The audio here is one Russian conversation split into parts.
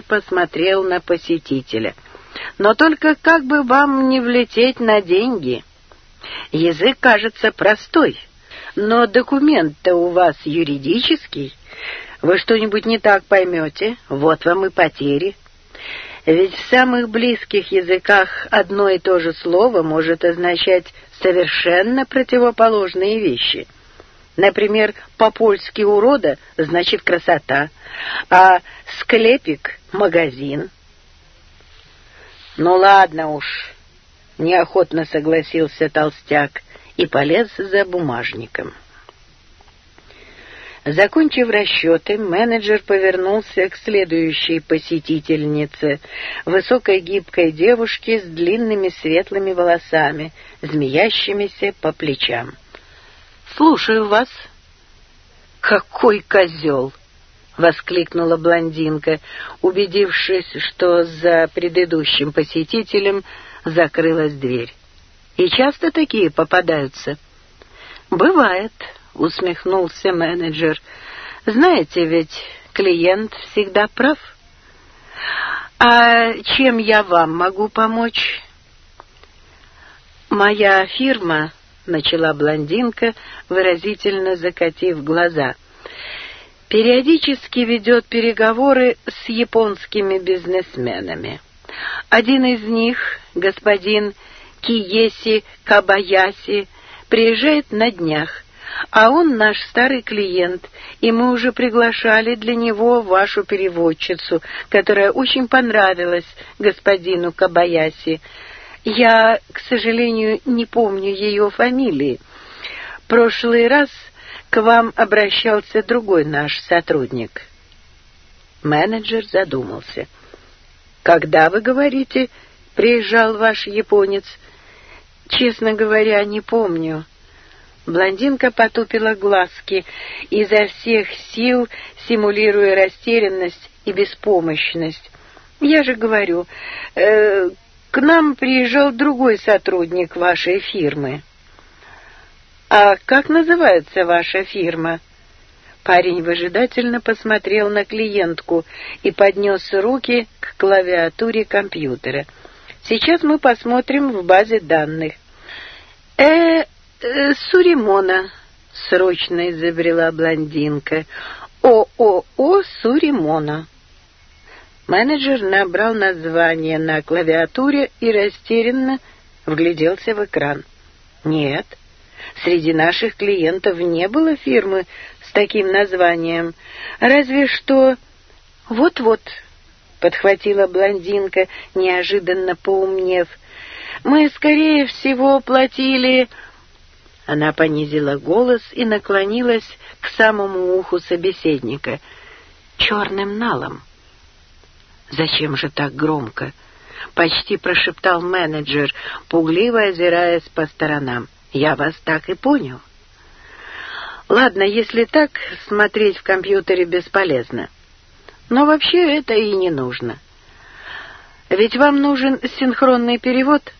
посмотрел на посетителя. «Но только как бы вам не влететь на деньги?» «Язык кажется простой, но документ-то у вас юридический. Вы что-нибудь не так поймете, вот вам и потери». Ведь в самых близких языках одно и то же слово может означать совершенно противоположные вещи — Например, по-польски «урода» значит «красота», а «склепик» — «магазин». «Ну ладно уж», — неохотно согласился толстяк и полез за бумажником. Закончив расчеты, менеджер повернулся к следующей посетительнице, высокой гибкой девушке с длинными светлыми волосами, змеящимися по плечам слушаю вас». «Какой козел!» — воскликнула блондинка, убедившись, что за предыдущим посетителем закрылась дверь. «И часто такие попадаются?» «Бывает», — усмехнулся менеджер. «Знаете, ведь клиент всегда прав». «А чем я вам могу помочь?» «Моя фирма начала блондинка, выразительно закатив глаза. «Периодически ведет переговоры с японскими бизнесменами. Один из них, господин Киеси Кабаяси, приезжает на днях, а он наш старый клиент, и мы уже приглашали для него вашу переводчицу, которая очень понравилась господину Кабаяси. Я, к сожалению, не помню ее фамилии. Прошлый раз к вам обращался другой наш сотрудник. Менеджер задумался. «Когда, вы говорите, приезжал ваш японец?» «Честно говоря, не помню». Блондинка потупила глазки, изо всех сил симулируя растерянность и беспомощность. «Я же говорю, э, к нам приезжал другой сотрудник вашей фирмы. «А как называется ваша фирма?» Парень выжидательно посмотрел на клиентку и поднес руки к клавиатуре компьютера. «Сейчас мы посмотрим в базе данных». «Э, э Суримона», — срочно изобрела блондинка. О, о, о, Суримона». Менеджер набрал название на клавиатуре и растерянно вгляделся в экран. «Нет, среди наших клиентов не было фирмы с таким названием. Разве что...» «Вот-вот», — подхватила блондинка, неожиданно поумнев. «Мы, скорее всего, платили...» Она понизила голос и наклонилась к самому уху собеседника. «Черным налом». «Зачем же так громко?» — почти прошептал менеджер, пугливо озираясь по сторонам. «Я вас так и понял». «Ладно, если так, смотреть в компьютере бесполезно. Но вообще это и не нужно. Ведь вам нужен синхронный перевод?»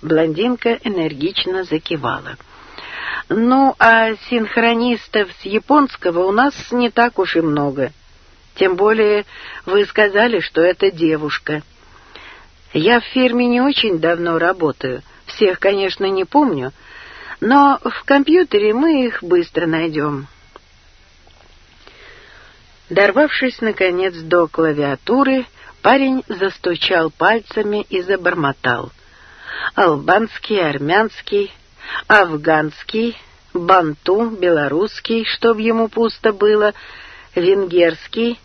Блондинка энергично закивала. Ну, а синхронистов с японского у нас не так уж и много. Тем более вы сказали, что это девушка. Я в фирме не очень давно работаю, всех, конечно, не помню, но в компьютере мы их быстро найдем». Дорвавшись, наконец, до клавиатуры, парень застучал пальцами и забормотал. «Албанский, армянский, афганский, банту, белорусский, чтоб ему пусто было, венгерский,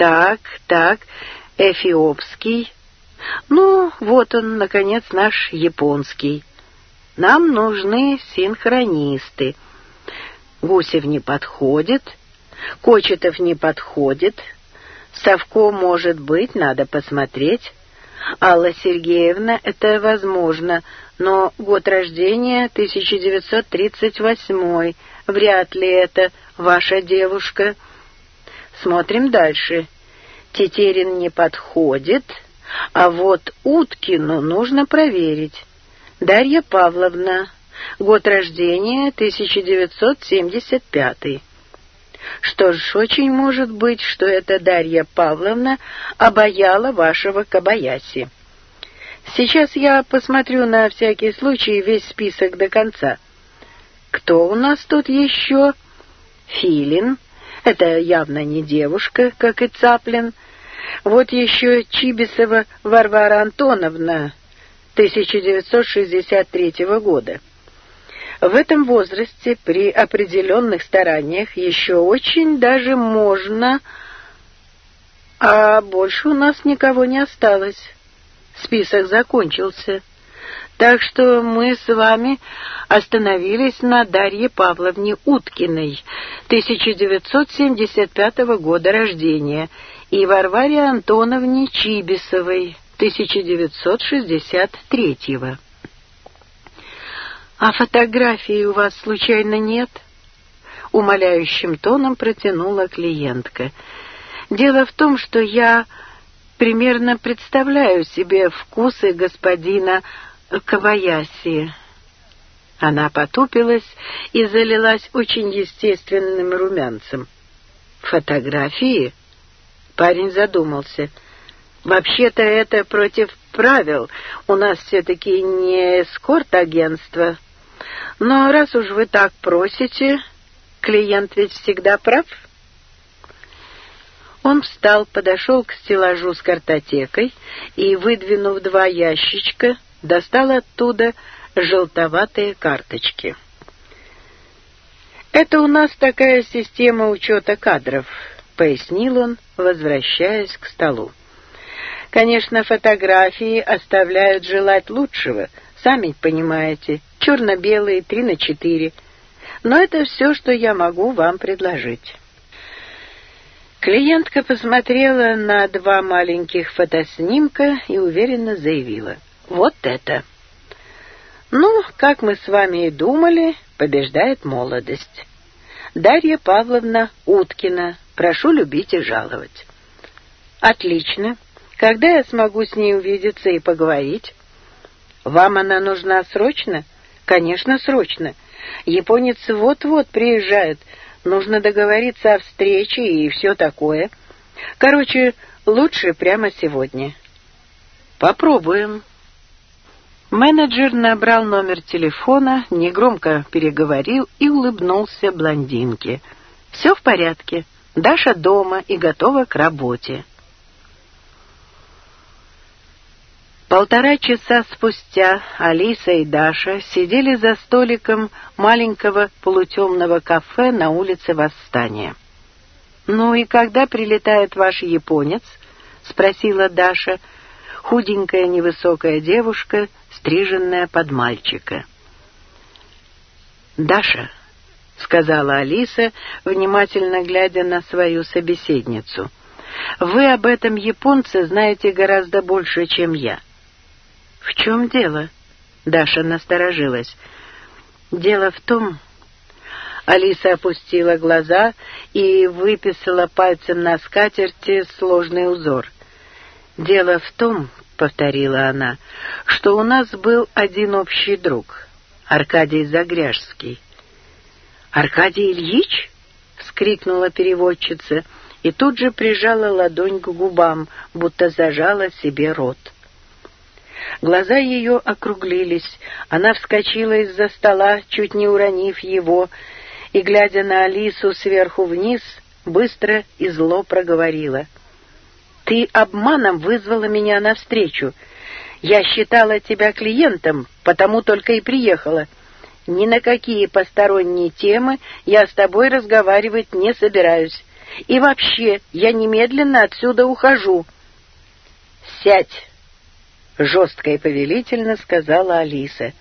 так, так, эфиопский. Ну, вот он, наконец, наш японский. Нам нужны синхронисты. Гусев не подходит, Кочетов не подходит. Совко, может быть, надо посмотреть. Алла Сергеевна, это возможно, но год рождения 1938, вряд ли это ваша девушка. Смотрим дальше. Тетерин не подходит, а вот Уткину нужно проверить. Дарья Павловна. Год рождения 1975. Что ж, очень может быть, что эта Дарья Павловна обаяла вашего Кабаяси. Сейчас я посмотрю на всякий случай весь список до конца. Кто у нас тут еще? Филин. Это явно не девушка, как и Цаплин. Вот еще Чибисова Варвара Антоновна 1963 года. В этом возрасте при определенных стараниях еще очень даже можно... А больше у нас никого не осталось. Список закончился так что мы с вами остановились на Дарье Павловне Уткиной, 1975 года рождения, и Варваре Антоновне Чибисовой, 1963 года. «А фотографии у вас случайно нет?» — умоляющим тоном протянула клиентка. «Дело в том, что я примерно представляю себе вкусы господина «Каваяси». Она потупилась и залилась очень естественным румянцем. «Фотографии?» Парень задумался. «Вообще-то это против правил. У нас все-таки не эскорт-агентство. Но раз уж вы так просите, клиент ведь всегда прав». Он встал, подошел к стеллажу с картотекой и, выдвинув два ящичка, Достал оттуда желтоватые карточки. «Это у нас такая система учета кадров», — пояснил он, возвращаясь к столу. «Конечно, фотографии оставляют желать лучшего, сами понимаете, черно-белые, три на четыре. Но это все, что я могу вам предложить». Клиентка посмотрела на два маленьких фотоснимка и уверенно заявила — вот это. Ну, как мы с вами и думали, побеждает молодость. Дарья Павловна Уткина, прошу любить и жаловать. Отлично. Когда я смогу с ней увидеться и поговорить? Вам она нужна срочно? Конечно, срочно. Японец вот-вот приезжает. Нужно договориться о встрече и все такое. Короче, лучше прямо сегодня. Попробуем. Менеджер набрал номер телефона, негромко переговорил и улыбнулся блондинке. «Все в порядке. Даша дома и готова к работе». Полтора часа спустя Алиса и Даша сидели за столиком маленького полутемного кафе на улице Восстания. «Ну и когда прилетает ваш японец?» — спросила Даша — худенькая невысокая девушка, стриженная под мальчика. «Даша», — сказала Алиса, внимательно глядя на свою собеседницу, — «вы об этом японце знаете гораздо больше, чем я». «В чем дело?» — Даша насторожилась. «Дело в том...» Алиса опустила глаза и выписала пальцем на скатерти сложный узор — «Дело в том, — повторила она, — что у нас был один общий друг, Аркадий Загряжский». «Аркадий Ильич?» — вскрикнула переводчица и тут же прижала ладонь к губам, будто зажала себе рот. Глаза ее округлились, она вскочила из-за стола, чуть не уронив его, и, глядя на Алису сверху вниз, быстро и зло проговорила — ты обманом вызвала меня навстречу. Я считала тебя клиентом, потому только и приехала. Ни на какие посторонние темы я с тобой разговаривать не собираюсь. И вообще, я немедленно отсюда ухожу. «Сядь!» — жестко и повелительно сказала Алиса.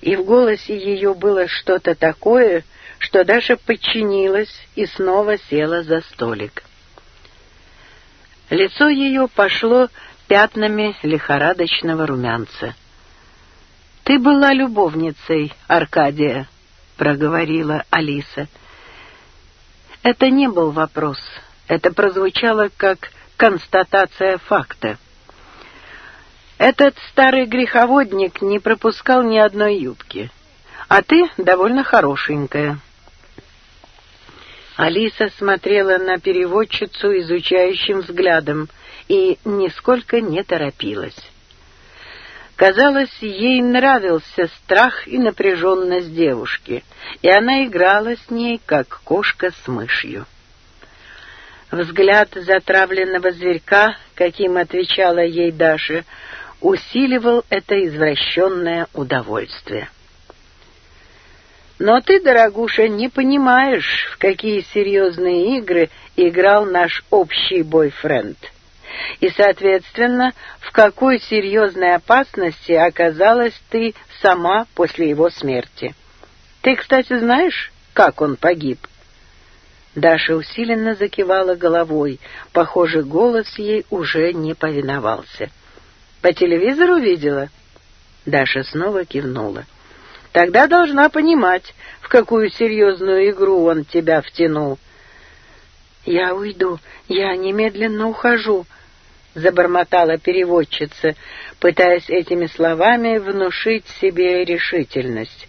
И в голосе ее было что-то такое, что Даша подчинилась и снова села за столик. Лицо ее пошло пятнами лихорадочного румянца. «Ты была любовницей, Аркадия», — проговорила Алиса. Это не был вопрос, это прозвучало как констатация факта. Этот старый греховодник не пропускал ни одной юбки, а ты довольно хорошенькая. Алиса смотрела на переводчицу изучающим взглядом и нисколько не торопилась. Казалось, ей нравился страх и напряженность девушки, и она играла с ней, как кошка с мышью. Взгляд затравленного зверька, каким отвечала ей Даша, усиливал это извращенное удовольствие. Но ты, дорогуша, не понимаешь, в какие серьезные игры играл наш общий бойфренд. И, соответственно, в какой серьезной опасности оказалась ты сама после его смерти. Ты, кстати, знаешь, как он погиб? Даша усиленно закивала головой. Похоже, голос ей уже не повиновался. «По телевизору видела?» Даша снова кивнула тогда должна понимать, в какую серьезную игру он тебя втянул. «Я уйду, я немедленно ухожу», — забормотала переводчица, пытаясь этими словами внушить себе решительность.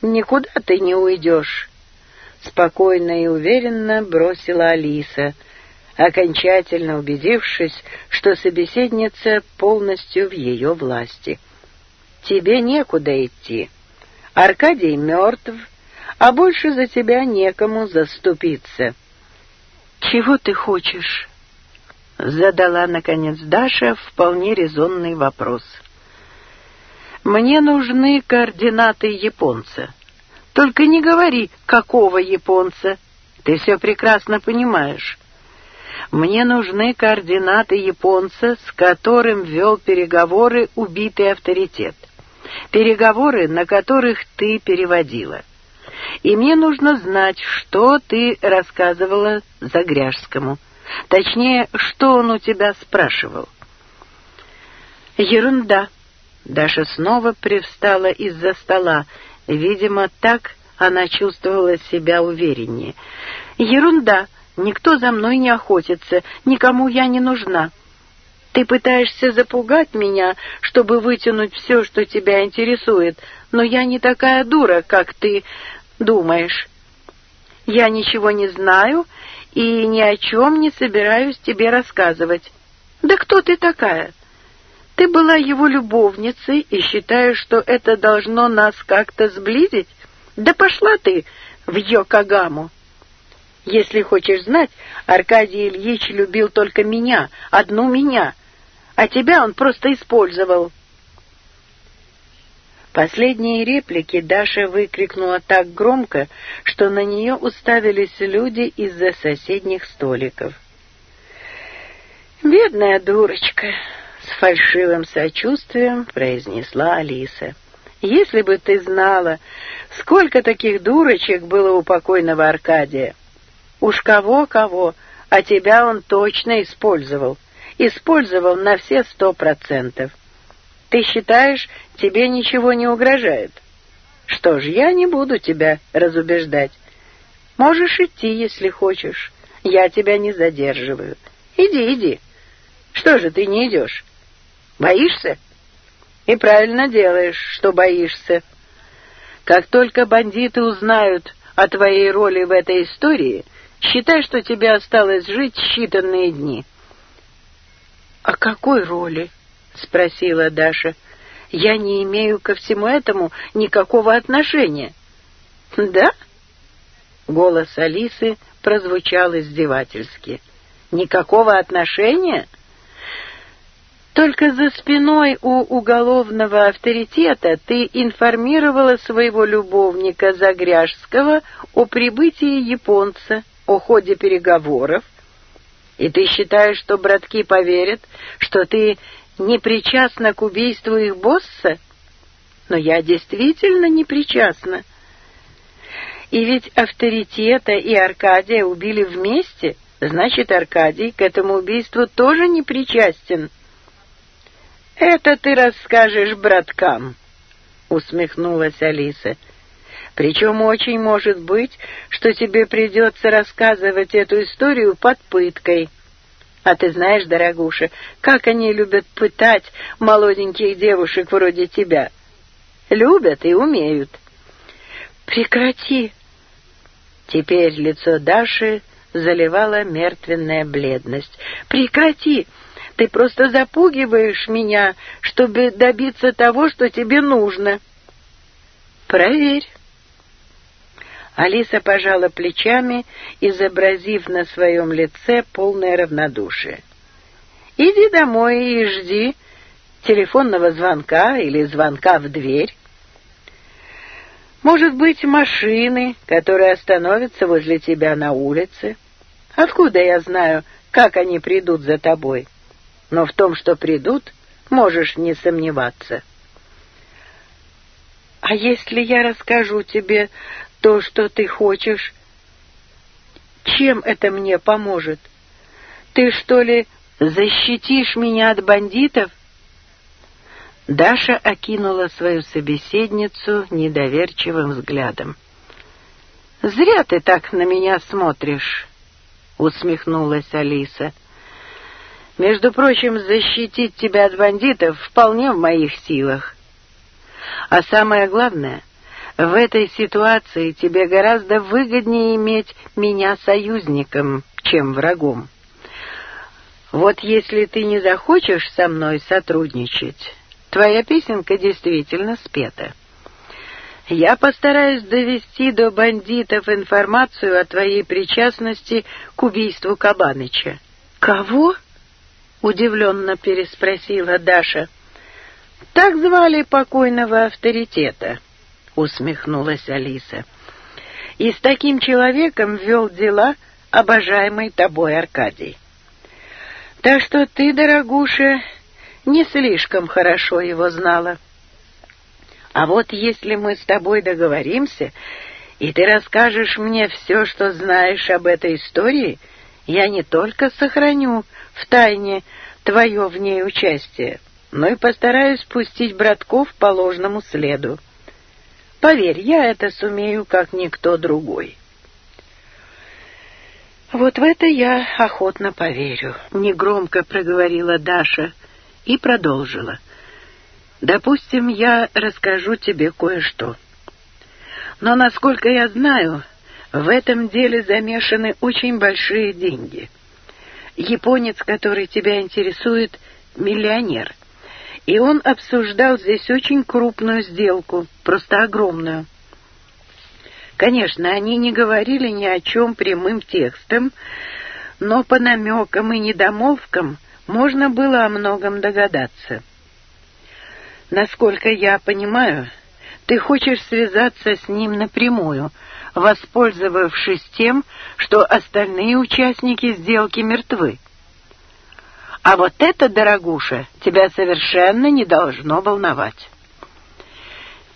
«Никуда ты не уйдешь», — спокойно и уверенно бросила Алиса, окончательно убедившись, что собеседница полностью в ее власти. «Тебе некуда идти». Аркадий мертв, а больше за тебя некому заступиться. «Чего ты хочешь?» — задала, наконец, Даша вполне резонный вопрос. «Мне нужны координаты японца. Только не говори, какого японца. Ты все прекрасно понимаешь». Мне нужны координаты японца, с которым вел переговоры убитый авторитет переговоры, на которых ты переводила. И мне нужно знать, что ты рассказывала Загряжскому. Точнее, что он у тебя спрашивал. Ерунда. Даша снова привстала из-за стола. Видимо, так она чувствовала себя увереннее. Ерунда. Никто за мной не охотится, никому я не нужна. Ты пытаешься запугать меня, чтобы вытянуть все, что тебя интересует, но я не такая дура, как ты думаешь. Я ничего не знаю и ни о чем не собираюсь тебе рассказывать. Да кто ты такая? Ты была его любовницей и считаешь, что это должно нас как-то сблизить? Да пошла ты в Йокагаму. Если хочешь знать, Аркадий Ильич любил только меня, одну меня. а тебя он просто использовал. Последние реплики Даша выкрикнула так громко, что на нее уставились люди из-за соседних столиков. «Бедная дурочка!» — с фальшивым сочувствием произнесла Алиса. «Если бы ты знала, сколько таких дурочек было у покойного Аркадия! Уж кого-кого, а тебя он точно использовал, использовал на все сто процентов. Ты считаешь, тебе ничего не угрожает? Что ж, я не буду тебя разубеждать. Можешь идти, если хочешь. Я тебя не задерживаю. Иди, иди. Что же ты не идешь? Боишься? И правильно делаешь, что боишься. Как только бандиты узнают о твоей роли в этой истории, считай, что тебе осталось жить считанные дни» какой роли?» — спросила Даша. «Я не имею ко всему этому никакого отношения». «Да?» Голос Алисы прозвучал издевательски. «Никакого отношения?» «Только за спиной у уголовного авторитета ты информировала своего любовника Загряжского о прибытии японца, о ходе переговоров, и ты считаешь, что братки поверят, что ты не причастна к убийству их босса? Но я действительно не причастна. И ведь авторитета и Аркадия убили вместе, значит, Аркадий к этому убийству тоже не причастен. «Это ты расскажешь браткам», — усмехнулась Алиса. Причем очень может быть, что тебе придется рассказывать эту историю под пыткой. А ты знаешь, дорогуша, как они любят пытать молоденьких девушек вроде тебя. Любят и умеют. Прекрати. Теперь лицо Даши заливала мертвенная бледность. Прекрати. Ты просто запугиваешь меня, чтобы добиться того, что тебе нужно. Проверь. Алиса пожала плечами, изобразив на своем лице полное равнодушие. «Иди домой и жди телефонного звонка или звонка в дверь». Может быть, машины, которые остановятся возле тебя на улице. Откуда я знаю, как они придут за тобой? Но в том, что придут, можешь не сомневаться. А если я расскажу тебе то, что ты хочешь. Чем это мне поможет? Ты что ли защитишь меня от бандитов? Даша окинула свою собеседницу недоверчивым взглядом. «Зря ты так на меня смотришь», — усмехнулась Алиса. «Между прочим, защитить тебя от бандитов вполне в моих силах. А самое главное, в этой ситуации тебе гораздо выгоднее иметь меня союзником, чем врагом. Вот если ты не захочешь со мной сотрудничать, твоя песенка действительно спета. Я постараюсь довести до бандитов информацию о твоей причастности к убийству Кабаныча. «Кого?» — удивленно переспросила Даша. «Так звали покойного авторитета» усмехнулась Алиса. «И с таким человеком вел дела обожаемый тобой Аркадий. Так что ты, дорогуша, не слишком хорошо его знала. А вот если мы с тобой договоримся, и ты расскажешь мне все, что знаешь об этой истории, я не только сохраню в тайне твое в ней участие, но и постараюсь пустить братков по ложному следу. Поверь, я это сумею, как никто другой». «Вот в это я охотно поверю», — негромко проговорила Даша и продолжила. «Допустим, я расскажу тебе кое-что. Но, насколько я знаю, в этом деле замешаны очень большие деньги. Японец, который тебя интересует, — миллионер и он обсуждал здесь очень крупную сделку, просто огромную. Конечно, они не говорили ни о чем прямым текстом, но по намекам и недомолвкам можно было о многом догадаться. Насколько я понимаю, ты хочешь связаться с ним напрямую, воспользовавшись тем, что остальные участники сделки мертвы. А вот это, дорогуша, тебя совершенно не должно волновать.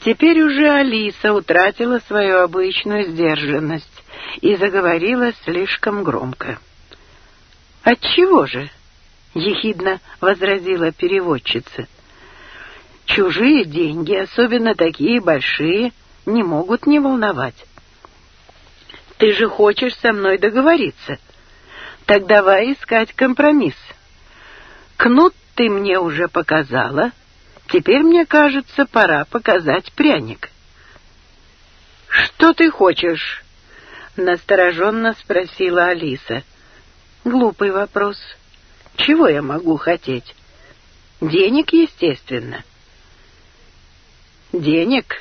Теперь уже Алиса утратила свою обычную сдержанность и заговорила слишком громко. От чего же?» — ехидно возразила переводчица. «Чужие деньги, особенно такие большие, не могут не волновать. Ты же хочешь со мной договориться? Так давай искать компромисс». Кнут ты мне уже показала. Теперь, мне кажется, пора показать пряник. «Что ты хочешь?» — настороженно спросила Алиса. «Глупый вопрос. Чего я могу хотеть?» «Денег, естественно». «Денег?»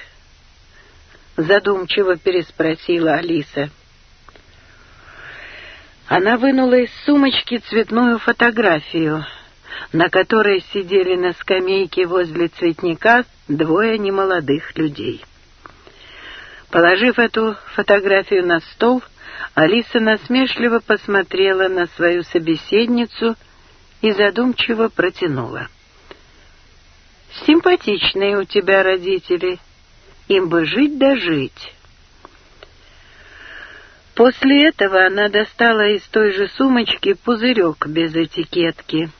— задумчиво переспросила Алиса. Она вынула из сумочки цветную фотографию — на которой сидели на скамейке возле цветника двое немолодых людей. Положив эту фотографию на стол, Алиса насмешливо посмотрела на свою собеседницу и задумчиво протянула. «Симпатичные у тебя родители, им бы жить да жить». После этого она достала из той же сумочки пузырек без этикетки —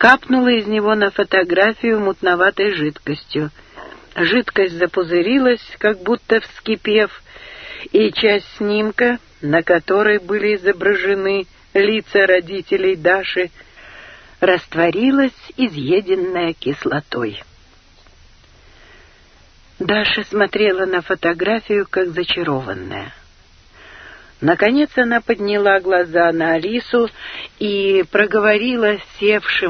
капнула из него на фотографию мутноватой жидкостью. Жидкость запузырилась, как будто вскипев, и часть снимка, на которой были изображены лица родителей Даши, растворилась, изъеденная кислотой. Даша смотрела на фотографию, как зачарованная. Наконец она подняла глаза на Алису и проговорила севшим